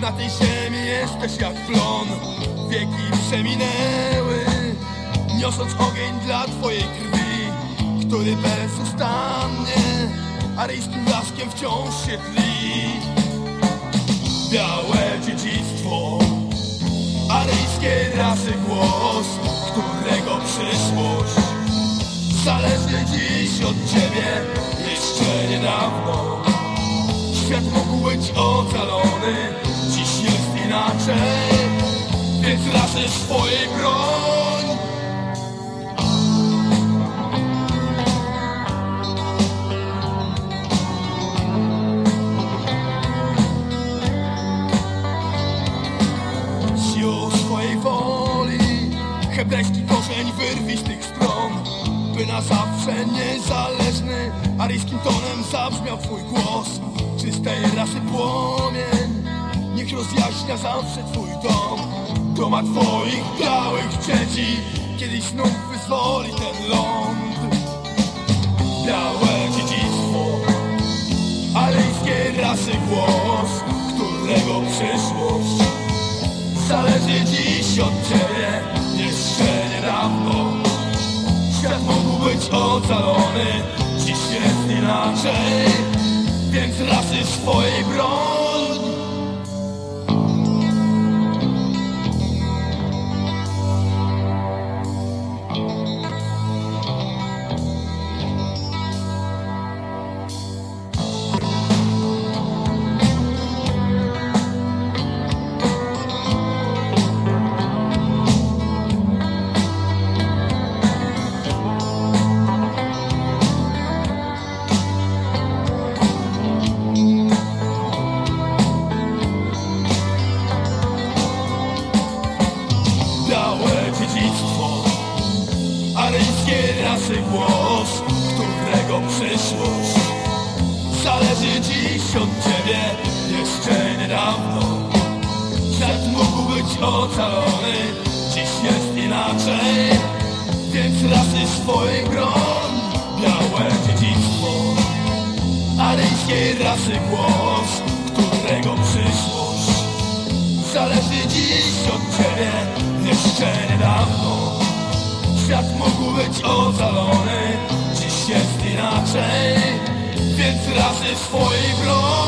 Na tej ziemi jesteś jak plon. Wieki przeminęły Niosąc ogień dla twojej krwi Który bezustannie Aryjskim blaskiem wciąż się tli. Białe dziedzictwo Aryjskiej rasy głos Którego przyszłość Zależy dziś od ciebie inaczej Więc rasy swojej broń. Siłą swojej woli Hebrajski korzeń wyrwij z tych stron. By na zawsze niezależny Aryjskim tonem zabrzmiał twój głos. Czystej rasy płomień Niech rozjaśnia zawsze twój dom. Doma twoich białych dzieci. Kiedyś znów wyzwoli ten ląd. Białe dziedzictwo. Aryjskiej rasy głos Którego przyszłość Zależy dziś od ciebie. Jeszcze niedawno. Świat mógł być ocalony Dziś jest inaczej. Więc rasy swojej broń Aryjskiej rasy głos Którego przyszłość. Zależy dziś od ciebie Jeszcze niedawno. Świat mógł być ocalony Dziś jest inaczej. Więc rasy swojej broń Białe dziedzictwo. Aryjskiej rasy głos Którego przyszłość. Zależy dziś od ciebie Jeszcze niedawno Świat mógł być ocalony Dziś jest inaczej Więc razy swojej broni